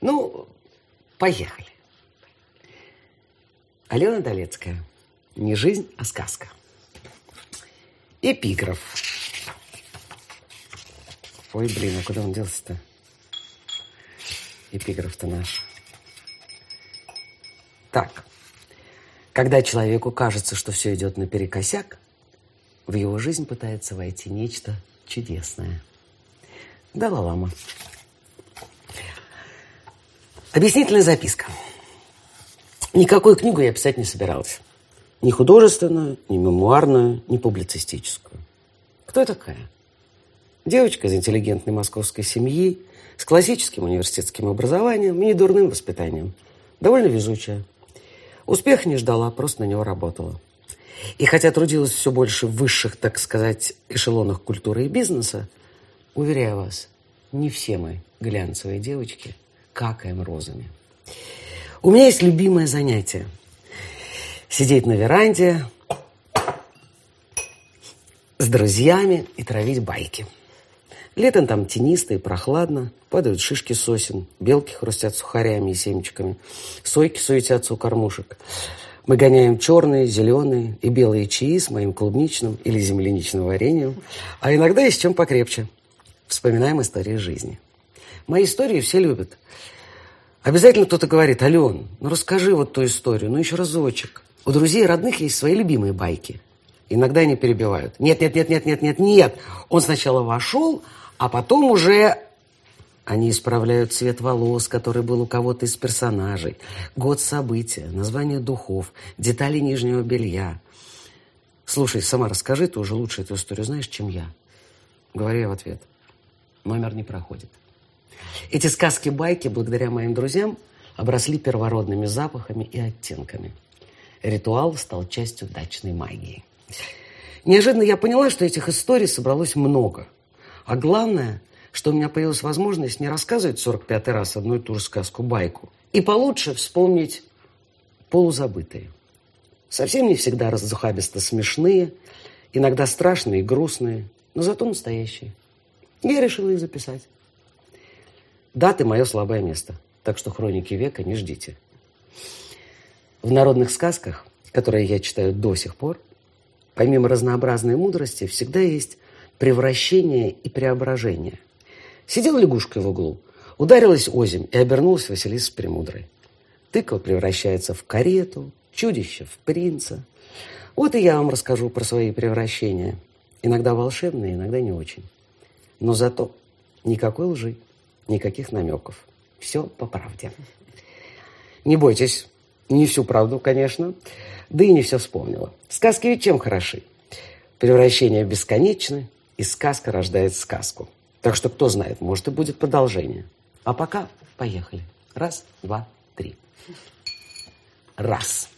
Ну, поехали. Алена Долецкая. Не жизнь, а сказка. Эпиграф. Ой, блин, а куда он делся-то? Эпиграф-то наш. Так. Когда человеку кажется, что все идет наперекосяк, в его жизнь пытается войти нечто чудесное. Далай-лама. Объяснительная записка. Никакую книгу я писать не собиралась. Ни художественную, ни мемуарную, ни публицистическую. Кто я такая? Девочка из интеллигентной московской семьи, с классическим университетским образованием и недурным воспитанием. Довольно везучая. Успех не ждала, просто на него работала. И хотя трудилась все больше в высших, так сказать, эшелонах культуры и бизнеса, уверяю вас, не все мы глянцевые девочки какаем розами. У меня есть любимое занятие. Сидеть на веранде с друзьями и травить байки. Летом там тенисто и прохладно, падают шишки сосен, белки хрустят сухарями и семечками, сойки суетятся у кормушек. Мы гоняем черные, зеленые и белые чаи с моим клубничным или земляничным вареньем, а иногда и с чем покрепче. Вспоминаем истории жизни. Мои истории все любят. Обязательно кто-то говорит, Ален, ну расскажи вот ту историю, ну еще разочек. У друзей и родных есть свои любимые байки. Иногда они перебивают. Нет, нет, нет, нет, нет, нет, нет. Он сначала вошел, а потом уже они исправляют цвет волос, который был у кого-то из персонажей, год события, название духов, детали нижнего белья. Слушай, сама расскажи, ты уже лучше эту историю знаешь, чем я. Говорю я в ответ. Номер не проходит. Эти сказки-байки, благодаря моим друзьям, обросли первородными запахами и оттенками. Ритуал стал частью дачной магии. Неожиданно я поняла, что этих историй собралось много. А главное, что у меня появилась возможность не рассказывать 45-й раз одну и ту же сказку-байку, и получше вспомнить полузабытые. Совсем не всегда разухабисто смешные, иногда страшные и грустные, но зато настоящие. Я решила их записать. Даты – мое слабое место, так что хроники века не ждите. В народных сказках, которые я читаю до сих пор, помимо разнообразной мудрости, всегда есть превращение и преображение. Сидела лягушка в углу, ударилась озимь и обернулась Василиса Премудрой. Тыква превращается в карету, чудище в принца. Вот и я вам расскажу про свои превращения. Иногда волшебные, иногда не очень. Но зато никакой лжи. Никаких намеков. Все по правде. Не бойтесь, не всю правду, конечно, да и не все вспомнила. Сказки ведь чем хороши? Превращения бесконечны, и сказка рождает сказку. Так что, кто знает, может и будет продолжение. А пока поехали. Раз, два, три. Раз.